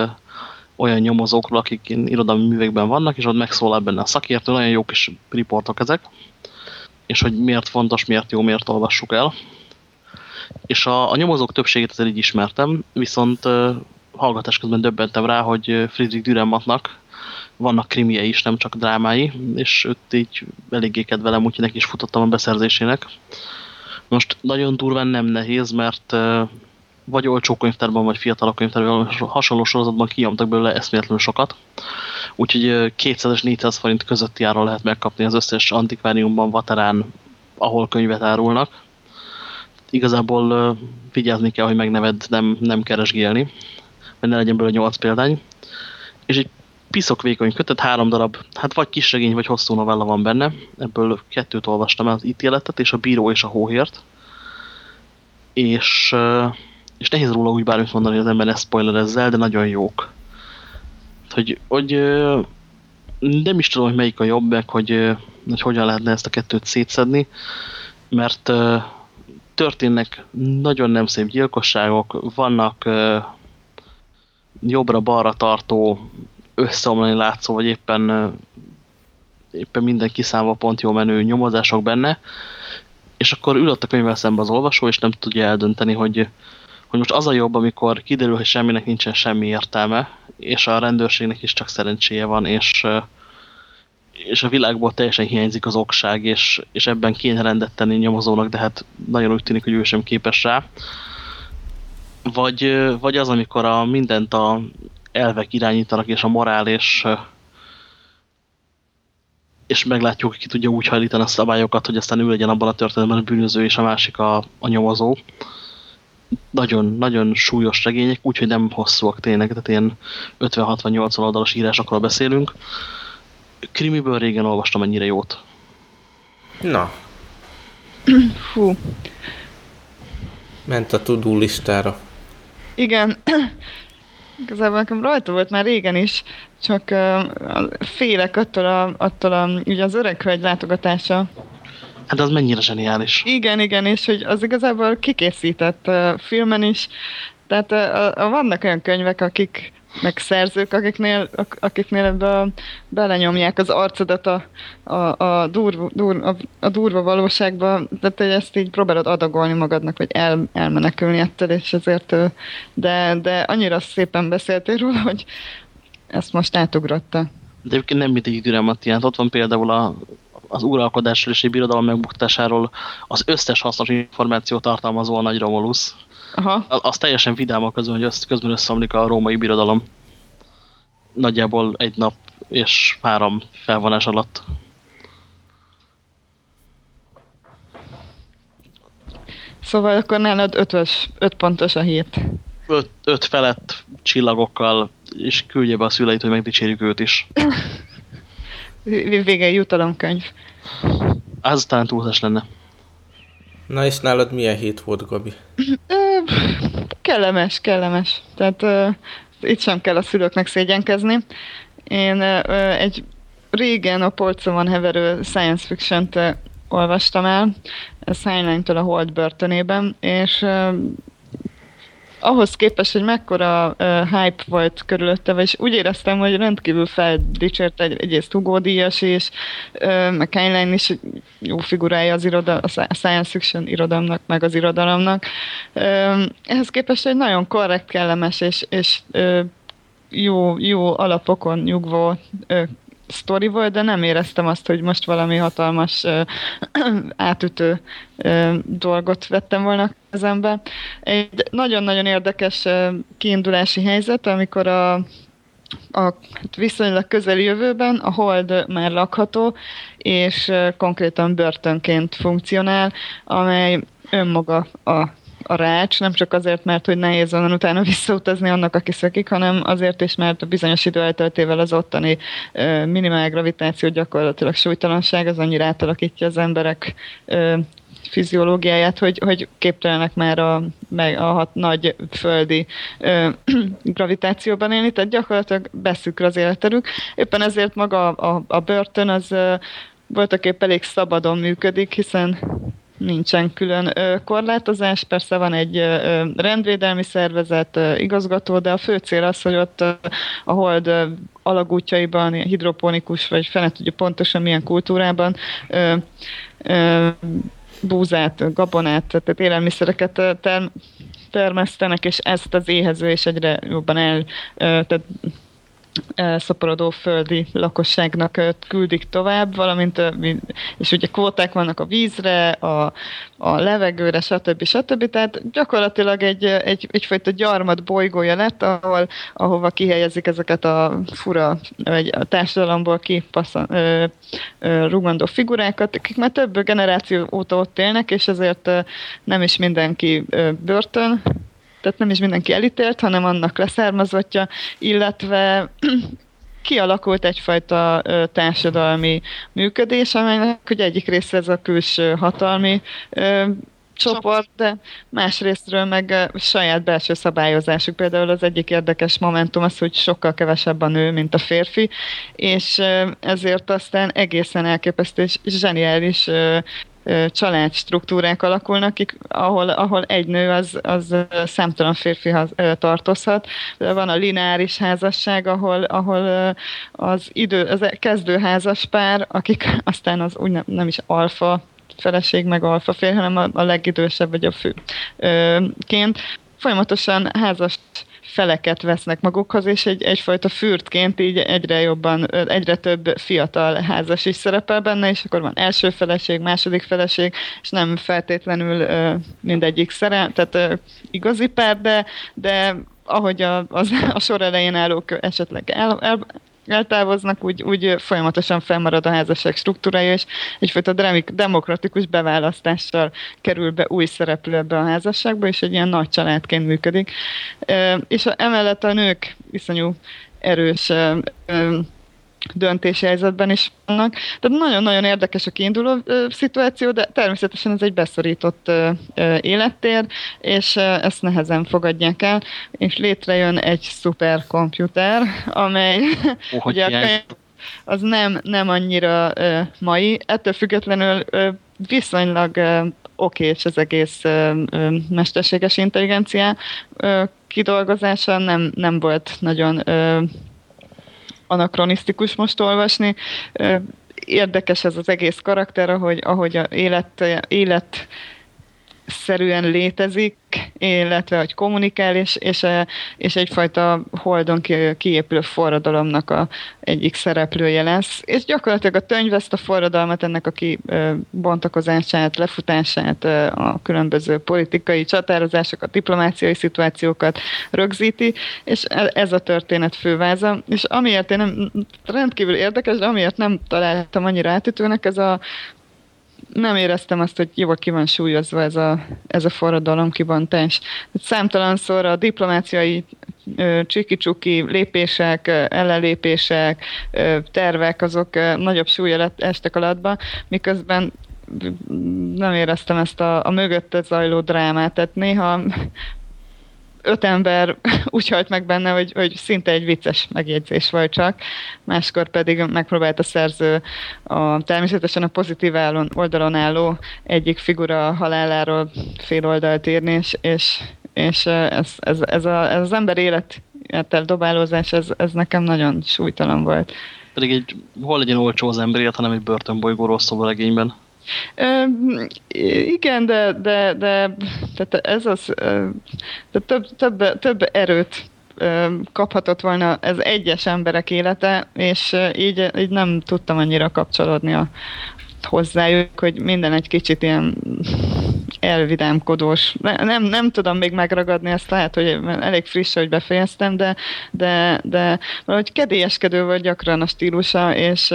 olyan nyomozókról, akik irodalmi művekben vannak, és ott megszólal benne a szakértő, nagyon jó kis riportok ezek, és hogy miért fontos, miért jó, miért olvassuk el. És a, a nyomozók többségét azért így ismertem, viszont uh, hallgatás közben döbbentem rá, hogy Friedrich Dürrenmattnak vannak krimie is, nem csak drámái, és őt így eléggé kedvelem, úgyhogy neki is futottam a beszerzésének. Most nagyon durván nem nehéz, mert uh, vagy olcsó könyvtárban, vagy fiatalok könyvtárban hasonló sorozatban kijamtak belőle eszméletlenül sokat. Úgyhogy 200 400 forint közötti áron lehet megkapni az összes antikváriumban, vaterán, ahol könyvet árulnak. Igazából vigyázni kell, hogy megneved, nem, nem keresgélni, mert ne legyen belőle 8 példány. És egy piszok vékony kötet, három darab, hát vagy kisregény, vagy hosszú novella van benne. Ebből kettőt olvastam el, az ítéletet és a bíró és a hóhért. És, és nehéz róla úgy bármit mondani, hogy az ember ne spoilerezzel, de nagyon jók. Hogy, hogy nem is tudom, hogy melyik a jobb, meg hogy, hogy hogyan lehetne ezt a kettőt szétszedni, mert történnek nagyon nem szép gyilkosságok, vannak jobbra-balra tartó, összeomlani látszó, vagy éppen, éppen minden kiszámva pont jó menő nyomozások benne, és akkor ül ott a könyvvel szembe az olvasó, és nem tudja eldönteni, hogy, hogy most az a jobb, amikor kiderül, hogy semminek nincsen semmi értelme, és a rendőrségnek is csak szerencséje van, és, és a világból teljesen hiányzik az okság, és, és ebben kéne rendet tenni nyomozónak, de hát nagyon úgy tűnik, hogy ő sem képes rá. Vagy, vagy az, amikor a mindent a elvek irányítanak, és a morál, és, és meglátjuk, ki tudja úgy hajlítani a szabályokat, hogy aztán ő legyen abban a történetben a bűnöző, és a másik a, a nyomozó. Nagyon, nagyon súlyos regények, úgyhogy nem hosszúak tényleg, tehát ilyen 50-60-80 oldalas írásokról beszélünk. Krimiből régen olvastam ennyire jót. Na. Fú. Ment a tudó listára. Igen. Igazából nekem rajta volt már régen is, csak uh, félek attól, a, attól a, ugye az öreg hölgy látogatása. Hát az mennyire zseniális. Igen, igen, és hogy az igazából kikészített uh, filmen is, tehát uh, uh, vannak olyan könyvek, akik meg szerzők, akiknél, akiknél ebbe belenyomják az arcodat a, a, a, durva, dur, a, a durva valóságba, de te ezt így próbálod adagolni magadnak, vagy el, elmenekülni ettől, és ezért, de, de annyira szépen beszéltél róla, hogy ezt most átugrotta. De egyébként nem mindig türelmet Ott van például a, az uralkodásról és egy birodalom megbuktásáról az összes hasznos információ tartalmazó a Nagy Romulus. Aha. Az teljesen vidámak közben, hogy össz, közben összeomlik a római birodalom. Nagyjából egy nap és három felvonás alatt. Szóval akkor nálad ötös, öt pontos a hét. Öt, öt felett csillagokkal, és küldje be a szüleit, hogy megdicsérjük őt is. Vége jutalomkönyv. Az talán túlzás lenne. Na és nálad milyen hét volt, Gabi? kellemes, kellemes. Tehát uh, itt sem kell a szülőknek szégyenkezni. Én uh, egy régen a polcomon heverő science fiction-t olvastam el, Heinlein-től a Hold börtönében, és ahhoz képest, hogy mekkora uh, hype volt körülötte, és úgy éreztem, hogy rendkívül feldicsért egy, egyrészt Hugo Díjas és uh, meg Heinlein is jó figurája az iroda, a science fiction irodalomnak, meg az irodalomnak. Uh, ehhez képest egy nagyon korrekt, kellemes és, és uh, jó, jó alapokon nyugvó uh, sztori volt, de nem éreztem azt, hogy most valami hatalmas ö, átütő ö, dolgot vettem volna kezembe. Egy nagyon-nagyon érdekes ö, kiindulási helyzet, amikor a, a hát viszonylag közeli jövőben a hold már lakható, és konkrétan börtönként funkcionál, amely önmaga a a rács, nem csak azért, mert hogy nehéz onnan utána visszautazni annak, aki szökik, hanem azért is, mert a bizonyos idő elteltével az ottani minimál gravitáció gyakorlatilag súlytalanság az annyira átalakítja az emberek fiziológiáját, hogy, hogy képtelenek már a, meg a hat nagy földi ö, gravitációban élni, tehát gyakorlatilag beszükr az életerük. Éppen ezért maga a, a, a börtön az ö, voltak elég szabadon működik, hiszen nincsen külön korlátozás. Persze van egy rendvédelmi szervezet, igazgató, de a fő cél az, hogy ott a hold alagútjaiban, hidroponikus, vagy fene tudja pontosan milyen kultúrában búzát, gabonát, tehát élelmiszereket term termesztenek, és ezt az éhező és egyre jobban el, tehát szaporodó földi lakosságnak küldik tovább, valamint, és ugye kvóták vannak a vízre, a, a levegőre, stb. stb. Tehát gyakorlatilag egy, egy, egyfajta gyarmat bolygója lett, ahol, ahova kihelyezik ezeket a fura, vagy a társadalomból rugandó figurákat, akik már több generáció óta ott élnek, és ezért nem is mindenki börtön, tehát nem is mindenki elítélt, hanem annak leszármazottja, illetve kialakult egyfajta társadalmi működés, amelynek ugye egyik része ez a külső hatalmi csoport, de másrésztről meg saját belső szabályozásuk. Például az egyik érdekes momentum az, hogy sokkal kevesebb a nő, mint a férfi, és ezért aztán egészen elképesztő és zseniális családstruktúrák alakulnak, ahol, ahol egy nő az, az számtalan férfihoz tartozhat. Van a lineáris házasság, ahol, ahol az idő, az kezdő házaspár, akik aztán az úgy nem, nem is alfa feleség meg alfa fér, hanem a, a legidősebb vagy a főként. Folyamatosan házas feleket vesznek magukhoz, és egy, egyfajta fürtként így egyre jobban, egyre több fiatal házas is szerepel benne, és akkor van első feleség, második feleség, és nem feltétlenül mindegyik szerep, tehát igazi pár, de, de ahogy a, az, a sor elején állók esetleg el, el, eltávoznak, úgy, úgy folyamatosan felmarad a házasság struktúrája, és egyfajta demokratikus beválasztással kerül be új szereplő ebbe a házasságba, és egy ilyen nagy családként működik. És emellett a nők iszonyú erős döntéshelyzetben is vannak. Tehát nagyon-nagyon érdekes a kiinduló ö, szituáció, de természetesen ez egy beszorított ö, ö, élettér, és ö, ezt nehezen fogadják el, és létrejön egy szuperkomputer, amely oh, ugye a könyv, az nem, nem annyira ö, mai, ettől függetlenül ö, viszonylag ö, oké, és az egész ö, ö, mesterséges intelligencia ö, kidolgozása. Nem, nem volt nagyon ö, anakronisztikus most olvasni. Érdekes ez az egész karakter, ahogy, ahogy a élet, élet szerűen létezik, illetve hogy kommunikál, és, és, és egyfajta holdon kiépülő forradalomnak a egyik szereplője lesz. És gyakorlatilag a könyv ezt a forradalmat, ennek a kibontakozását, lefutását, a különböző politikai csatározásokat, diplomáciai szituációkat rögzíti, és e, ez a történet főváza. És amiért én nem, rendkívül érdekes, de amiért nem találtam annyira átütőnek, ez a nem éreztem azt, hogy jól ki van súlyozva ez a, ez a forradalom kibontás. Számtalanszor a diplomáciai csiki-csuki lépések, ellenlépések, tervek, azok nagyobb súlya estek alatba, miközben nem éreztem ezt a, a mögötte zajló drámát, tehát néha öt ember úgy halt meg benne, hogy, hogy szinte egy vicces megjegyzés volt csak, máskor pedig megpróbált a szerző a, természetesen a pozitív oldalon álló egyik figura haláláról fél oldalt írni, és, és, és ez, ez, ez, a, ez az ember élettel dobálózás, ez, ez nekem nagyon súlytalan volt. Pedig egy, hol legyen olcsó az ember élet, hanem egy börtönbolygó szó a legényben. Ö, igen, de, de, de tehát ez az, de több, több, több erőt kaphatott volna ez egyes emberek élete, és így, így nem tudtam annyira kapcsolódni a, hozzájuk, hogy minden egy kicsit ilyen elvidámkodós. Nem, nem tudom még megragadni ezt, lehet, hogy elég friss, hogy befejeztem, de, de, de valahogy kedélyeskedő vagy gyakran a stílusa, és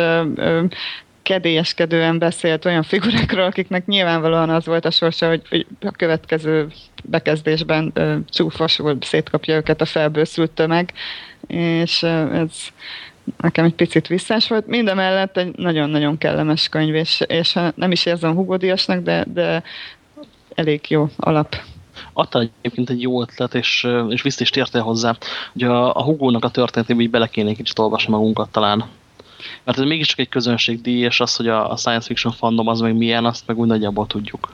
kedélyeskedően beszélt olyan figurákról, akiknek nyilvánvalóan az volt a sorsa, hogy, hogy a következő bekezdésben ö, csúfosul szétkapja őket a felbőszült tömeg, és ö, ez nekem egy picit visszás volt. Mindemellett egy nagyon-nagyon kellemes könyv, és, és nem is érzem hugódiasnak, de, de elég jó alap adta egyébként egy jó ötlet, és, és vissza is tértél hozzá, hogy a, a Hugónak a történetében így bele kéne kicsit olvasni magunkat talán. Mert ez mégiscsak egy közönségdíj, és az, hogy a, a science fiction fandom az meg milyen, azt meg úgy nagyjából tudjuk.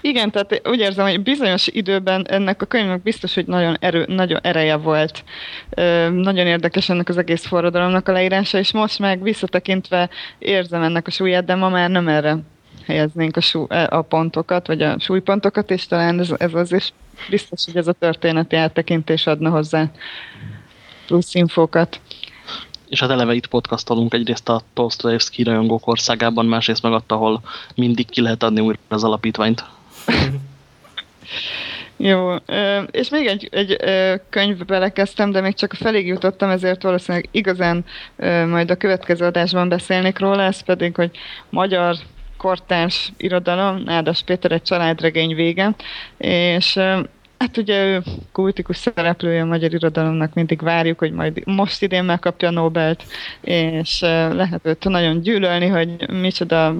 Igen, tehát úgy érzem, hogy bizonyos időben ennek a könyvnek biztos, hogy nagyon, erő, nagyon ereje volt. Ö, nagyon érdekes ennek az egész forradalomnak a leírása, és most meg visszatekintve érzem ennek a súlyát, de ma már nem erre helyeznénk a, sú, e, a pontokat, vagy a súlypontokat, és talán ez, ez az is biztos, hogy ez a történeti áttekintés adna hozzá plusz infókat és hát eleve itt podcastolunk egyrészt a Tolstoyevsky rajongók országában, másrészt meg ott, ahol mindig ki lehet adni újra az alapítványt. Jó, és még egy, egy könyvbe belekezdtem, de még csak a felég jutottam, ezért valószínűleg igazán majd a következő adásban beszélnék róla, ez pedig, hogy magyar kortárs irodalom, Nádas Péter egy családregény vége, és Hát ugye ő kultikus szereplője a magyar irodalomnak, mindig várjuk, hogy majd most idén megkapja a Nobelt, és lehet őt nagyon gyűlölni, hogy micsoda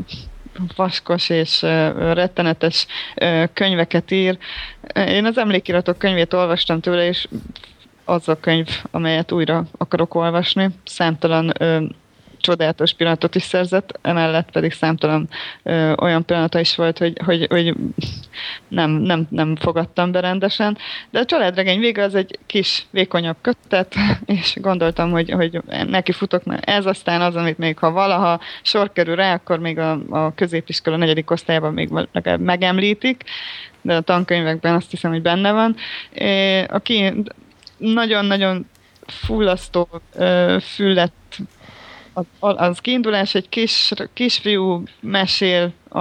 vaskos és rettenetes könyveket ír. Én az emlékiratok könyvét olvastam tőle, és az a könyv, amelyet újra akarok olvasni. Számtalan csodálatos pillanatot is szerzett, emellett pedig számtalan ö, olyan pillanata is volt, hogy, hogy, hogy nem, nem, nem fogadtam be rendesen. De a családregény vége az egy kis, vékonyabb kötet, és gondoltam, hogy, hogy neki futok, mert ez aztán az, amit még ha valaha sor kerül rá, akkor még a, a középiskola negyedik osztályában még legalább megemlítik, de a tankönyvekben azt hiszem, hogy benne van. Aki nagyon-nagyon fullasztó füllet az, az kiindulás egy kis, kisfiú mesél a,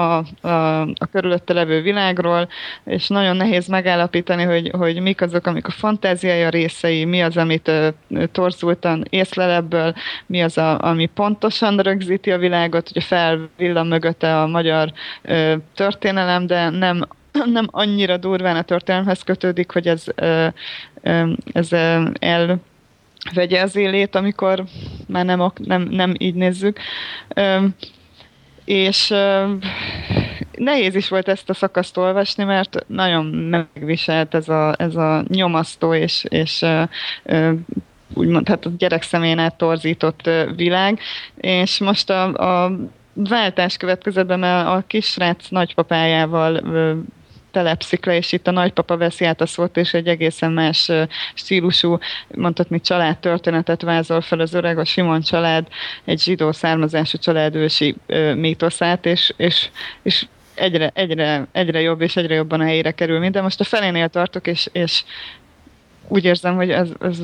a, a körülötte levő világról, és nagyon nehéz megállapítani, hogy, hogy mik azok, amik a fantáziája részei, mi az, amit uh, torzultan észlel ebből, mi az, a, ami pontosan rögzíti a világot, hogy felvillan mögötte a magyar uh, történelem, de nem nem annyira durván a történelemhez kötődik, hogy ez, ez el vegye az élét, amikor már nem, nem, nem így nézzük. És nehéz is volt ezt a szakaszt olvasni, mert nagyon megviselt ez a, ez a nyomasztó és, és úgymond hát a gyerek szemén át torzított világ, és most a, a váltás következett be, a kisrác nagypapájával telepszik le, és itt a nagypapa veszi át a szót, és egy egészen más stílusú, mondhatni családtörténetet vázol fel az öreg, a Simon család, egy zsidó származású család ősi mítoszát, és, és, és egyre, egyre, egyre jobb és egyre jobban a helyére kerül minden. Most a felénél tartok, és, és úgy érzem, hogy ez, ez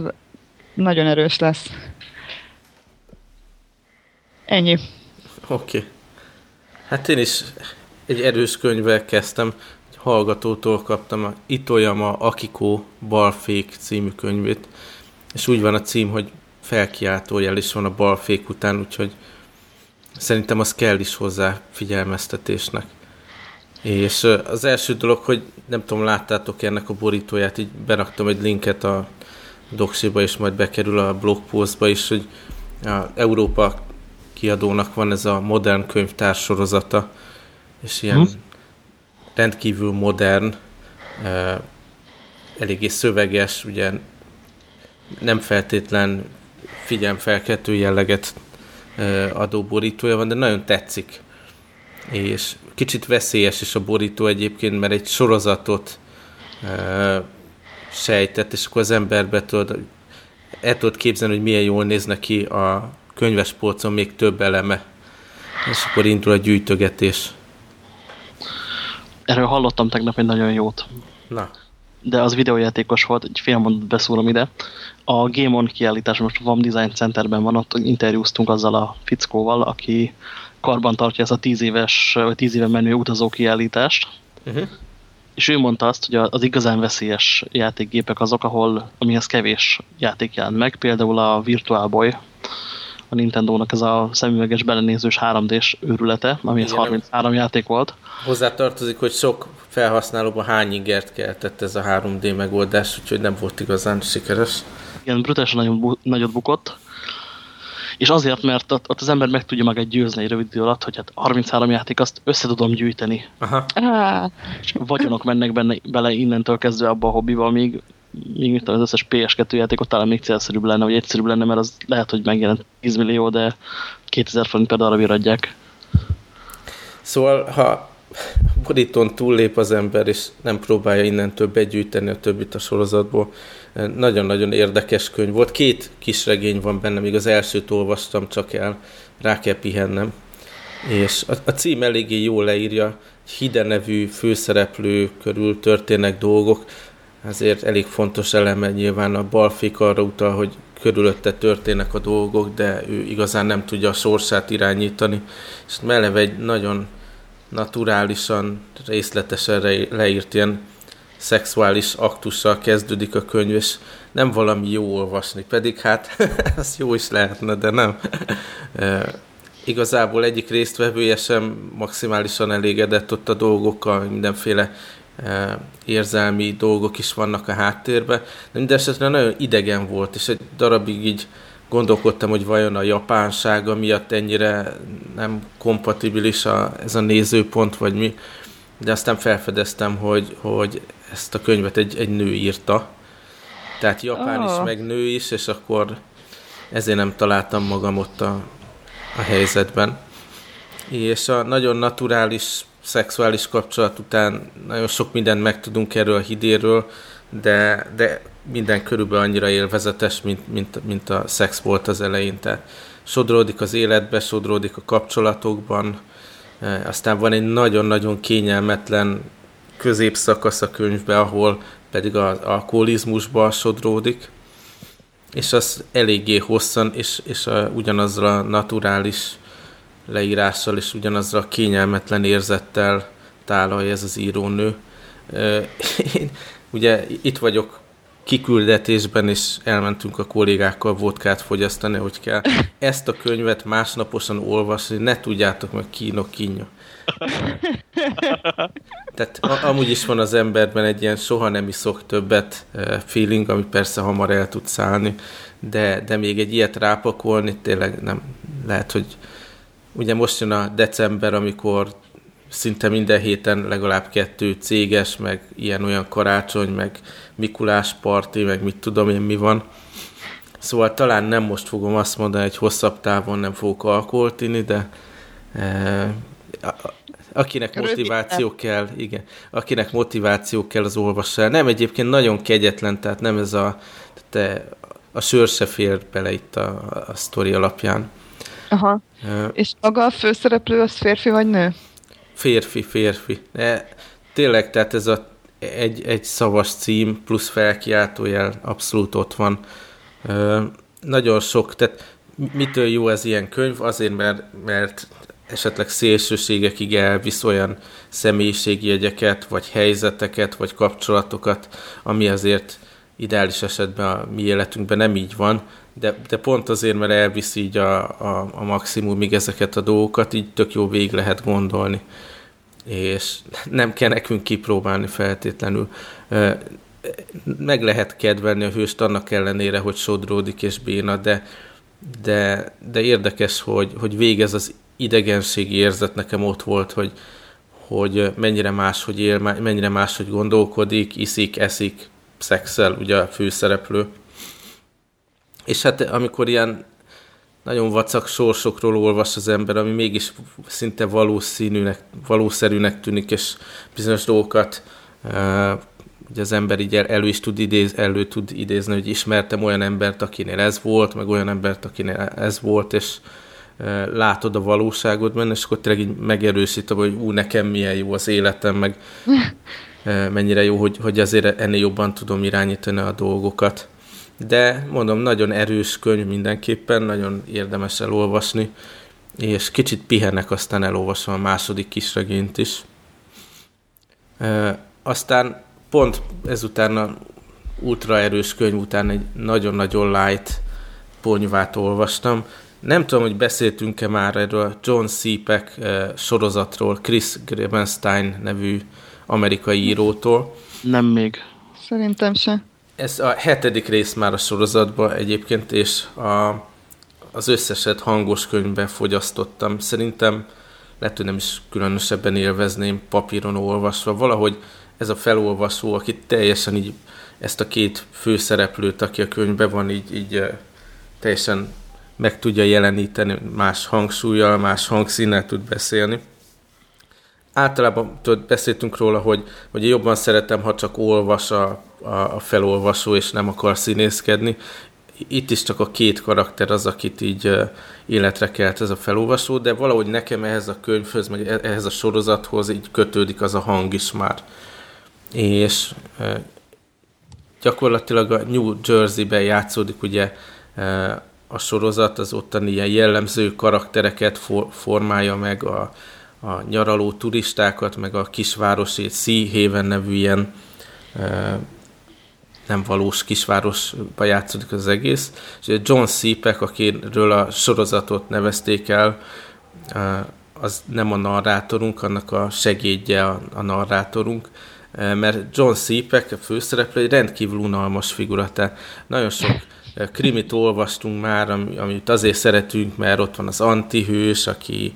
nagyon erős lesz. Ennyi. Oké. Okay. Hát én is egy erős könyvvel kezdtem hallgatótól kaptam a Itoyama Akiko Balfék című könyvét, és úgy van a cím, hogy felkiáltójel is van a balfék után, úgyhogy szerintem az kell is hozzá figyelmeztetésnek. És az első dolog, hogy nem tudom, láttátok ennek a borítóját, így beraktam egy linket a doksiba, és majd bekerül a blogpostba is, hogy a Európa kiadónak van ez a modern könyvtár sorozata, és ilyen hmm rendkívül modern, eléggé szöveges, ugye nem feltétlen figyelmfelkeltő jelleget adó borítója van, de nagyon tetszik. És kicsit veszélyes is a borító egyébként, mert egy sorozatot sejtett, és akkor az emberbe tudod, el tudod képzelni, hogy milyen jól néz neki a könyves polcon még több eleme. És akkor indul a gyűjtögetés. Erről hallottam tegnap egy nagyon jót. Na. De az videójátékos volt, egy fél mondat beszúrom ide. A Game On kiállítás most a VAM Design Centerben van, ott interjúztunk azzal a fickóval, aki karban tartja ezt a tíz éves, vagy tíz éve menő utazó kiállítást. Uh -huh. És ő mondta azt, hogy az igazán veszélyes játékgépek azok, ahol amihez kevés játék jelent meg, például a Virtual Boy, a Nintendo-nak ez a szemüveges belenézős 3D-s őrülete, amihez Igen, 33 játék volt. Hozzá tartozik, hogy sok felhasználóban hány ingert keltett ez a 3D megoldás, úgyhogy nem volt igazán sikeres. Igen, brutálisan nagyon bu nagyot bukott. És azért, mert ott, ott az ember meg tudja magát győzni egy rövid idő alatt, hogy hát 33 játék, azt össze tudom gyűjteni. Aha. És vagyonok mennek benne, bele innentől kezdve abba a hobbival, még még az összes PS2 játékot talán még célszerűbb lenne, vagy egyszerűbb lenne, mert az lehet, hogy megjelent 10 millió, de 2000 forint per darabért adják. Szóval, ha borítón túllép az ember, és nem próbálja innentől begyűjteni a többit a sorozatból, nagyon-nagyon érdekes könyv volt. Két kis regény van benne, még az elsőt olvastam csak el, rá kell pihennem. És a, a cím eléggé jól leírja, Hide nevű főszereplő körül történnek dolgok, ezért elég fontos eleme nyilván a balfék arra utal, hogy körülötte történnek a dolgok, de ő igazán nem tudja a sorsát irányítani. És melleve egy nagyon naturálisan, részletesen leírt ilyen szexuális aktussal kezdődik a könyv, és nem valami jó olvasni, pedig hát az jó is lehetne, de nem. Igazából egyik résztvevője sem maximálisan elégedett ott a dolgokkal, mindenféle érzelmi dolgok is vannak a háttérben, de mindesetre nagyon idegen volt, és egy darabig így gondolkodtam, hogy vajon a japánsága miatt ennyire nem kompatibilis a, ez a nézőpont, vagy mi, de aztán felfedeztem, hogy, hogy ezt a könyvet egy, egy nő írta, tehát japán oh. is, meg nő is, és akkor ezért nem találtam magam ott a, a helyzetben. És a nagyon naturális szexuális kapcsolat után nagyon sok mindent megtudunk erről a hidéről, de, de minden körülbelül annyira élvezetes, mint, mint, mint a szex volt az elején. Tehát sodródik az életbe, sodródik a kapcsolatokban, e, aztán van egy nagyon-nagyon kényelmetlen középszakasz a könyvbe, ahol pedig az alkoholizmusba sodródik, és az eléggé hosszan, és, és a, ugyanazzal a naturális leírással, és ugyanazzal a kényelmetlen érzettel tálalja ez az írónő. Én ugye itt vagyok kiküldetésben, és elmentünk a kollégákkal vodkát fogyasztani, hogy kell ezt a könyvet másnaposan olvasni, ne tudjátok meg kínok kínja. Tehát amúgy is van az emberben egy ilyen soha nem iszok többet feeling, ami persze hamar el tud szállni, de, de még egy ilyet rápakolni tényleg nem lehet, hogy ugye most jön a december, amikor szinte minden héten legalább kettő céges, meg ilyen-olyan karácsony, meg Mikulás parti, meg mit tudom én mi van. Szóval talán nem most fogom azt mondani, hogy hosszabb távon nem fogok alkoholt inni, de e, akinek motiváció kell, igen, akinek motiváció kell, az olvassa Nem, egyébként nagyon kegyetlen, tehát nem ez a, te, a sör se fér bele itt a, a sztori alapján. Aha. Uh, És maga a főszereplő az férfi vagy nő? Férfi, férfi. De tényleg, tehát ez a egy, egy szavas cím plusz felkiáltójel abszolút ott van. Uh, nagyon sok, tehát mitől jó ez ilyen könyv? Azért, mert, mert esetleg szélsőségekig elvisz olyan személyiségjegyeket, vagy helyzeteket, vagy kapcsolatokat, ami azért ideális esetben a mi életünkben nem így van, de, de pont azért, mert elviszi így a, a, a maximumig ezeket a dolgokat, így tök jó végig lehet gondolni. És nem kell nekünk kipróbálni feltétlenül. Meg lehet kedvelni a hőst annak ellenére, hogy sodródik és béna, de, de, de érdekes, hogy, hogy végez az idegenségi érzet nekem ott volt, hogy, hogy mennyire máshogy él, mennyire máshogy gondolkodik, iszik, eszik, szexel, ugye a főszereplő. És hát amikor ilyen nagyon vacak sorsokról olvas az ember, ami mégis szinte valószínűnek, valószerűnek tűnik, és bizonyos dolgokat uh, ugye az ember így elő is tud, idéz, elő tud idézni, hogy ismertem olyan embert, akinél ez volt, meg olyan embert, akinél ez volt, és uh, látod a valóságot benne, és akkor tényleg így megerősítem, hogy ú, nekem milyen jó az életem, meg uh, mennyire jó, hogy, hogy azért ennél jobban tudom irányítani a dolgokat de mondom, nagyon erős könyv mindenképpen, nagyon érdemes elolvasni, és kicsit pihenek, aztán elolvasom a második kisregényt is. E, aztán pont ezután a ultra erős könyv után egy nagyon-nagyon light ponyvát olvastam. Nem tudom, hogy beszéltünk-e már erről a John Sipek sorozatról, Chris Grebenstein nevű amerikai írótól. Nem még. Szerintem se. Ez a hetedik rész már a sorozatban egyébként, és a, az összeset hangos könyvben fogyasztottam. Szerintem lehet, hogy nem is különösebben élvezném papíron olvasva. Valahogy ez a felolvasó, aki teljesen így ezt a két főszereplőt, aki a könyvben van, így, így teljesen meg tudja jeleníteni, más hangsúlyjal, más hangszínnel tud beszélni. Általában tudod, beszéltünk róla, hogy, hogy jobban szeretem, ha csak olvas a a, a felolvasó, és nem akar színészkedni. Itt is csak a két karakter az, akit így életre kelt ez a felolvasó, de valahogy nekem ehhez a könyvhöz, meg e-, ehhez a sorozathoz így kötődik az a hang is már. És gyakorlatilag a New Jersey-ben játszódik ugye a sorozat, az ottani ilyen jellemző karaktereket for, formálja meg a, a nyaraló turistákat, meg a kisvárosi Sea Haven nevű ilyen nem valós kisvárosba játszódik az egész. És John Sipek, akiről a sorozatot nevezték el, az nem a narrátorunk, annak a segédje a, narrátorunk. mert John Sipek, a főszereplő, egy rendkívül unalmas figura, tehát nagyon sok krimit olvastunk már, amit azért szeretünk, mert ott van az antihős, aki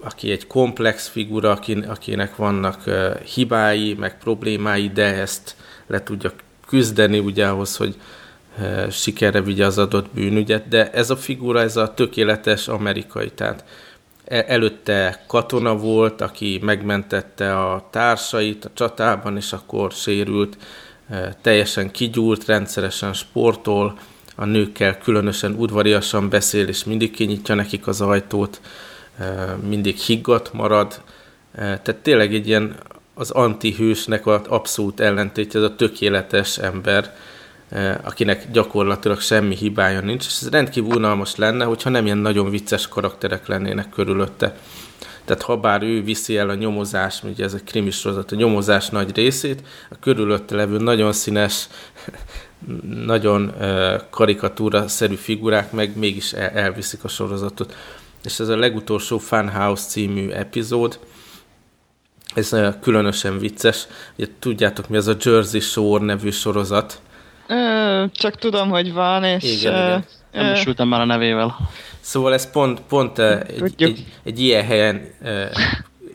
aki egy komplex figura, akinek vannak hibái, meg problémái, de ezt le tudja küzdeni ugye ahhoz, hogy sikerre vigye az adott bűnügyet, de ez a figura, ez a tökéletes amerikai, tehát e, előtte katona volt, aki megmentette a társait a csatában, és akkor sérült, teljesen kigyúrt, rendszeresen sportol, a nőkkel különösen udvariasan beszél, és mindig kinyitja nekik az ajtót, mindig higgadt marad, tehát tényleg egy ilyen az antihősnek az abszolút ellentétje, ez a tökéletes ember, akinek gyakorlatilag semmi hibája nincs, és ez rendkívül unalmas lenne, hogyha nem ilyen nagyon vicces karakterek lennének körülötte. Tehát ha bár ő viszi el a nyomozás, ugye ez egy krimis sorozat, a nyomozás nagy részét, a körülötte levő nagyon színes, nagyon karikatúra-szerű figurák meg mégis elviszik a sorozatot és ez a legutolsó Funhouse című epizód, ez különösen vicces. Ugye tudjátok, mi az a Jersey Shore nevű sorozat? Ö, csak tudom, hogy van, és... Igen, ö, igen. Nem is ültem már a nevével. Szóval ez pont, pont egy, egy, egy ilyen helyen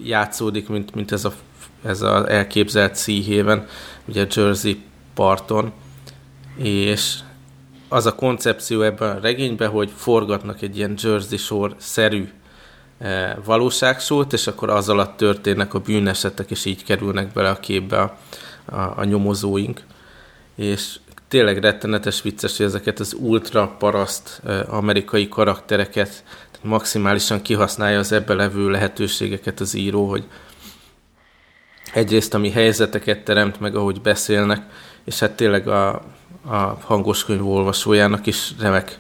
játszódik, mint, mint ez, a, ez az elképzelt Sea ugye Jersey parton, és az a koncepció ebben a regényben, hogy forgatnak egy ilyen Jersey Shore-szerű e, valóságsót, és akkor az alatt történnek a bűnesetek, és így kerülnek bele a képbe a, a, a nyomozóink. És tényleg rettenetes vicces, hogy ezeket az ultra paraszt e, amerikai karaktereket maximálisan kihasználja az ebbe levő lehetőségeket az író, hogy egyrészt ami helyzeteket teremt meg, ahogy beszélnek, és hát tényleg a, a hangos könyv olvasójának is remek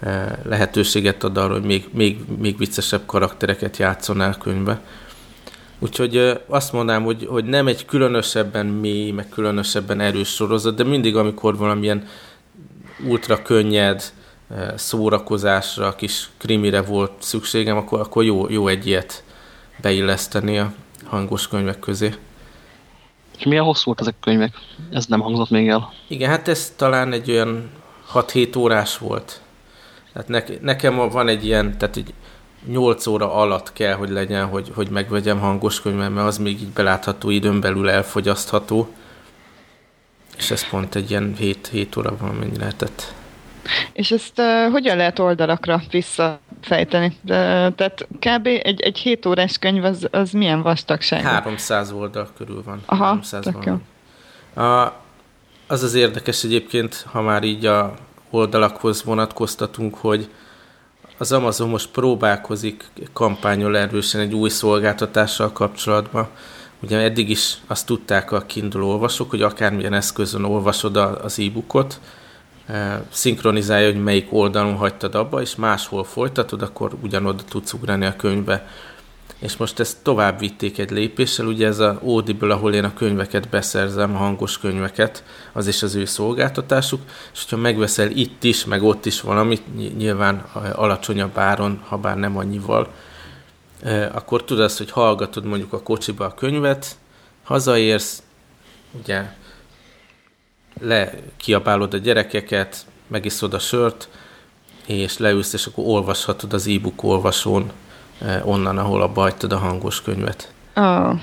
eh, lehetőséget ad arra, hogy még, még, még viccesebb karaktereket játszon el könyvbe. Úgyhogy eh, azt mondanám, hogy, hogy nem egy különösebben mély, meg különösebben erős sorozat, de mindig, amikor valamilyen ultra könnyed eh, szórakozásra, kis krimire volt szükségem, akkor, akkor jó, jó egy ilyet beilleszteni a hangos könyvek közé. És milyen hosszúak ezek a könyvek? Ez nem hangzott még el. Igen, hát ez talán egy olyan 6-7 órás volt. Tehát ne, nekem van egy ilyen, tehát egy 8 óra alatt kell, hogy legyen, hogy, hogy megvegyem hangos könyvet, mert az még így belátható időn belül elfogyasztható. És ez pont egy ilyen 7, 7 óra mennyi lehetett. És ezt uh, hogyan lehet oldalakra visszafejteni? De, tehát kb. egy, egy 7 órás könyv az, az milyen vastagság? 300 oldal körül van. Aha, 300 van. A, az az érdekes egyébként, ha már így a oldalakhoz vonatkoztatunk, hogy az Amazon most próbálkozik, kampányol erősen egy új szolgáltatással kapcsolatban. Ugye eddig is azt tudták a Kindle olvasók, hogy akármilyen eszközön olvasod az e-bookot, szinkronizálja, hogy melyik oldalon hagytad abba, és máshol folytatod, akkor ugyanoda tudsz ugrani a könyvbe. És most ezt tovább vitték egy lépéssel, ugye ez a Audible, ahol én a könyveket beszerzem, a hangos könyveket, az is az ő szolgáltatásuk, és hogyha megveszel itt is, meg ott is valamit, nyilván alacsonyabb áron, ha bár nem annyival, akkor tudod hogy hallgatod mondjuk a kocsiba a könyvet, hazaérsz, ugye le kiabálod a gyerekeket, megiszod a sört, és leülsz, és akkor olvashatod az e-book olvasón eh, onnan, ahol abba hagytad a hangos könyvet. Oh.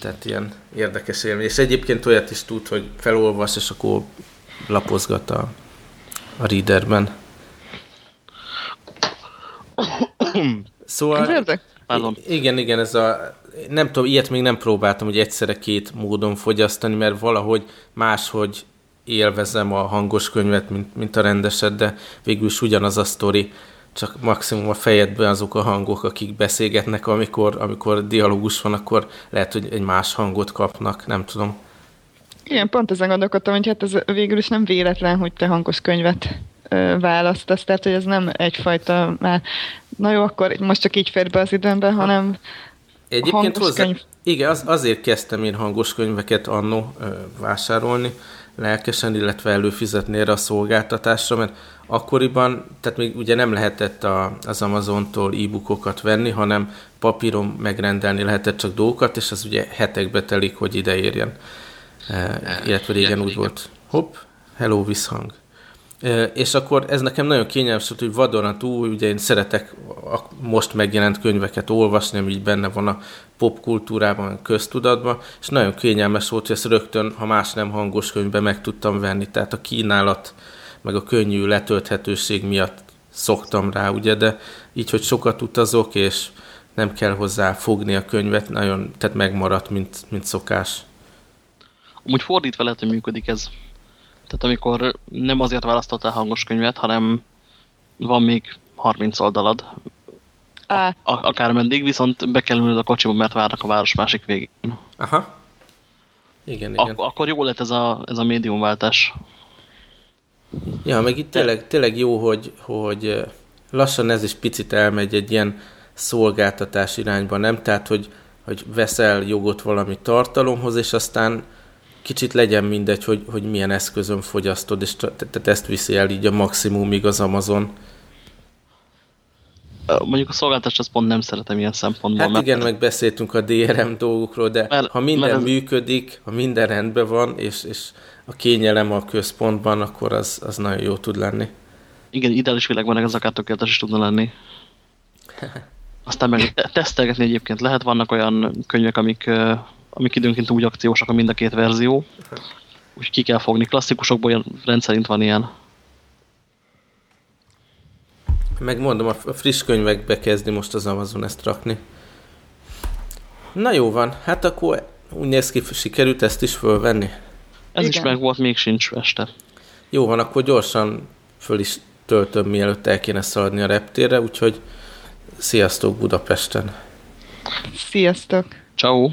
Tehát ilyen érdekes élmény. És egyébként olyat is tud, hogy felolvas, és akkor lapozgat a, a readerben. Szóval... Igen, igen, ez a... Nem tudom, ilyet még nem próbáltam, hogy egyszerre két módon fogyasztani, mert valahogy máshogy élvezem a hangos könyvet, mint, mint a rendeset, de végül is ugyanaz a sztori, csak maximum a fejedben azok a hangok, akik beszélgetnek, amikor, amikor dialógus van, akkor lehet, hogy egy más hangot kapnak, nem tudom. Igen, pont ezen gondolkodtam, hogy hát ez végül is nem véletlen, hogy te hangos könyvet ö, választasz, tehát hogy ez nem egyfajta már, na jó, akkor most csak így fér be az időmbe, hanem Egyébként hozzá, könyv... igen, az, azért kezdtem én hangos könyveket annó vásárolni, lelkesen, illetve előfizetni erre a szolgáltatásra, mert akkoriban, tehát még ugye nem lehetett a, az Amazontól e-bookokat venni, hanem papíron megrendelni lehetett csak dolgokat, és az ugye hetekbe telik, hogy ide érjen. E, illetve régen úgy volt. Hopp, hello, visszhang. És akkor ez nekem nagyon kényelmes hogy vadonat új, ugye én szeretek a most megjelent könyveket olvasni, ami így benne van a popkultúrában, köztudatban, és nagyon kényelmes volt, hogy ezt rögtön, ha más nem hangos könyvben meg tudtam venni. Tehát a kínálat, meg a könnyű letölthetőség miatt szoktam rá, ugye, de így, hogy sokat utazok, és nem kell hozzá fogni a könyvet, nagyon, tehát megmaradt, mint, mint szokás. Úgy fordítva lehet, hogy működik ez. Tehát amikor nem azért választottál hangos könyvet, hanem van még 30 oldalad, a, akár meddig, viszont be kell ülnöd a kocsiba, mert várnak a város másik végén. Aha. Igen, igen. Ak akkor jó lett ez a, ez a médiumváltás. Ja, meg itt tényleg, tényleg jó, hogy, hogy lassan ez is picit elmegy egy ilyen szolgáltatás irányba, nem? Tehát, hogy, hogy veszel jogot valami tartalomhoz, és aztán kicsit legyen mindegy, hogy, hogy milyen eszközön fogyasztod, és tehát ezt viszi el így a maximumig az Amazon. Mondjuk a szolgáltatást azt pont nem szeretem ilyen szempontból. Hát igen, meg beszéltünk a DRM dolgokról, de mert, ha minden mert ez... működik, ha minden rendben van, és, és a kényelem a központban, akkor az, az nagyon jó tud lenni. Igen, ideális világban ez akár tökéletes is tudna lenni. Aztán meg tesztelgetni egyébként lehet, vannak olyan könyvek, amik, amik időnként úgy akciósak a mind a két verzió, úgy ki kell fogni. Klasszikusokból rendszerint van ilyen. Megmondom, a friss könyvekbe kezdi most az Amazon ezt rakni. Na jó van, hát akkor úgy néz ki, sikerült ezt is fölvenni. Ez Igen. is meg volt, még sincs este. Jó van, akkor gyorsan föl is töltöm, mielőtt el kéne szaladni a reptérre, úgyhogy sziasztok Budapesten! Sziasztok! Ciao.